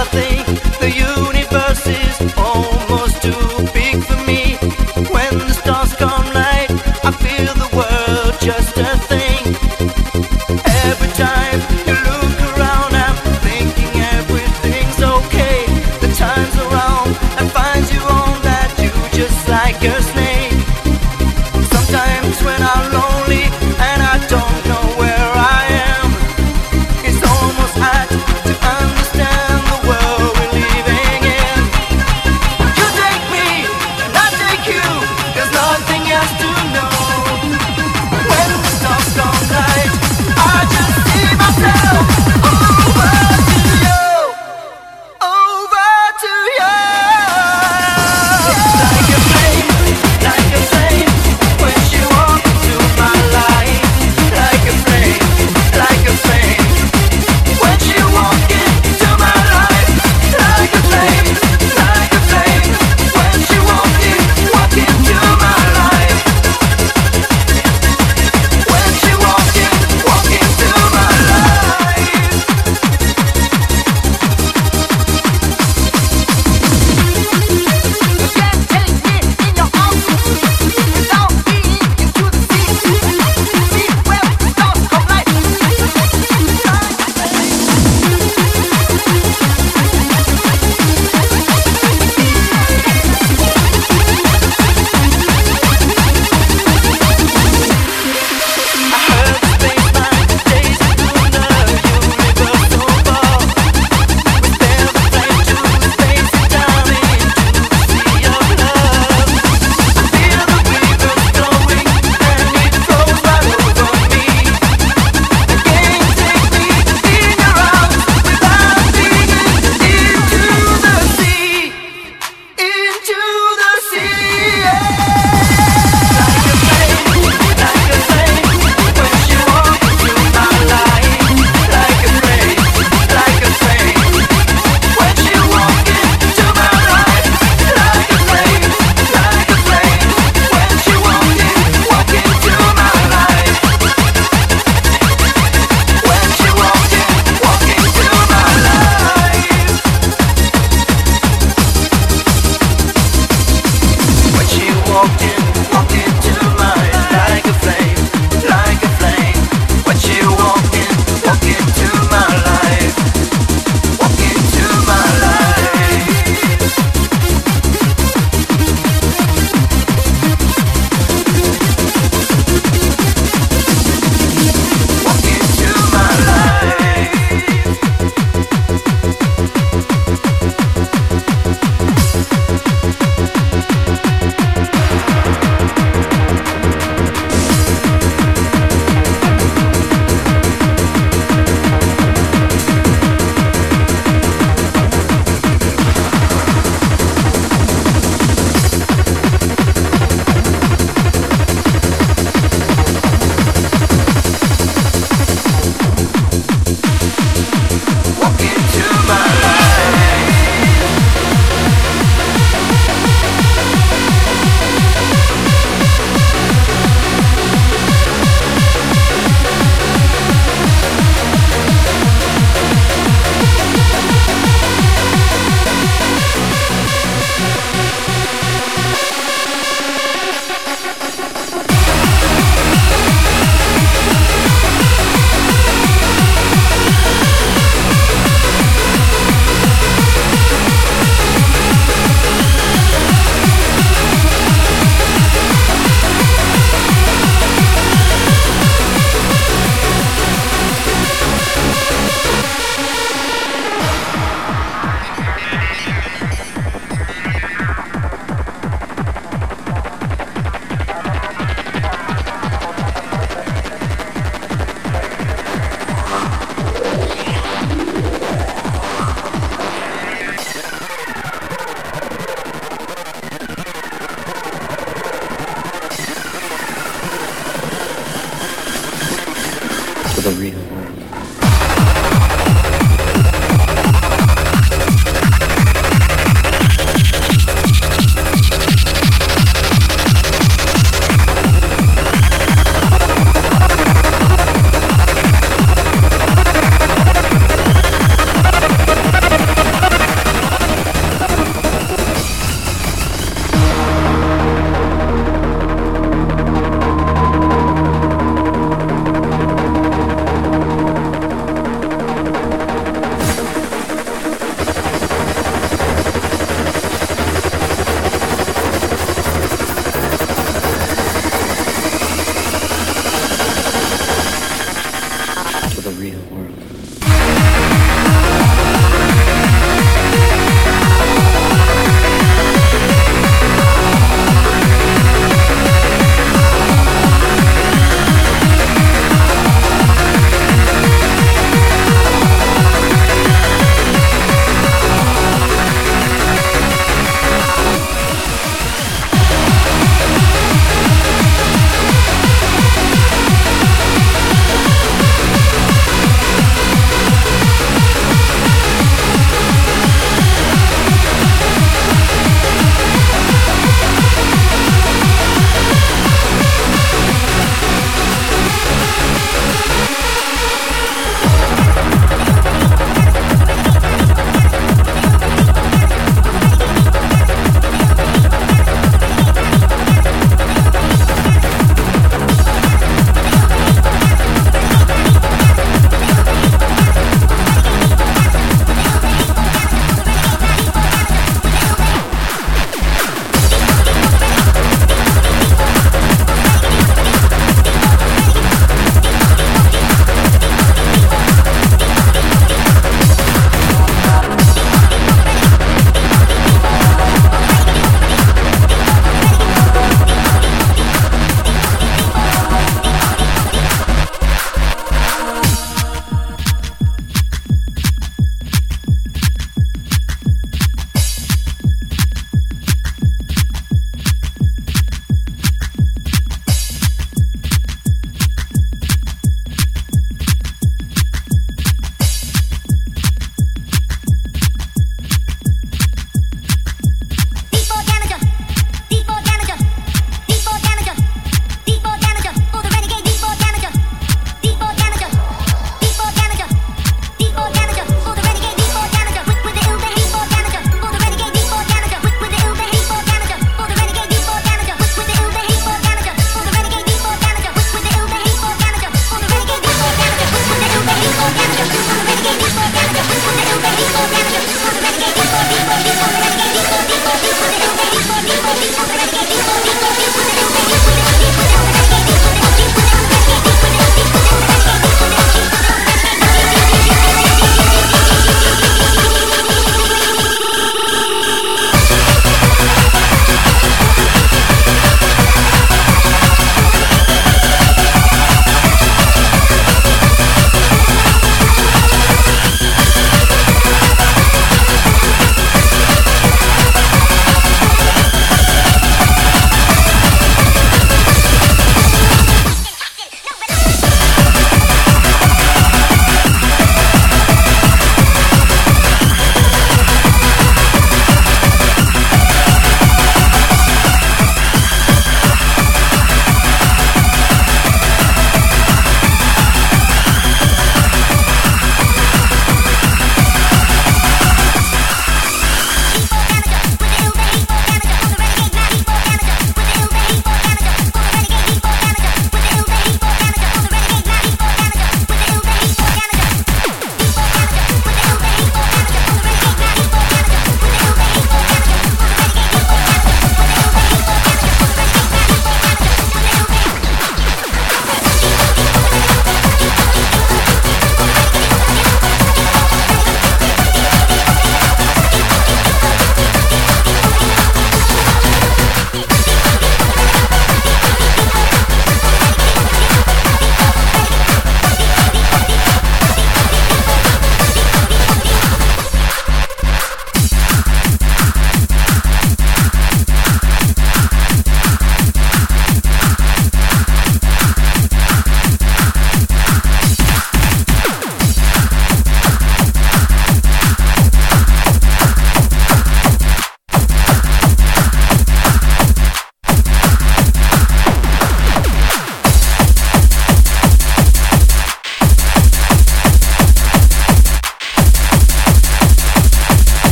Nothing. I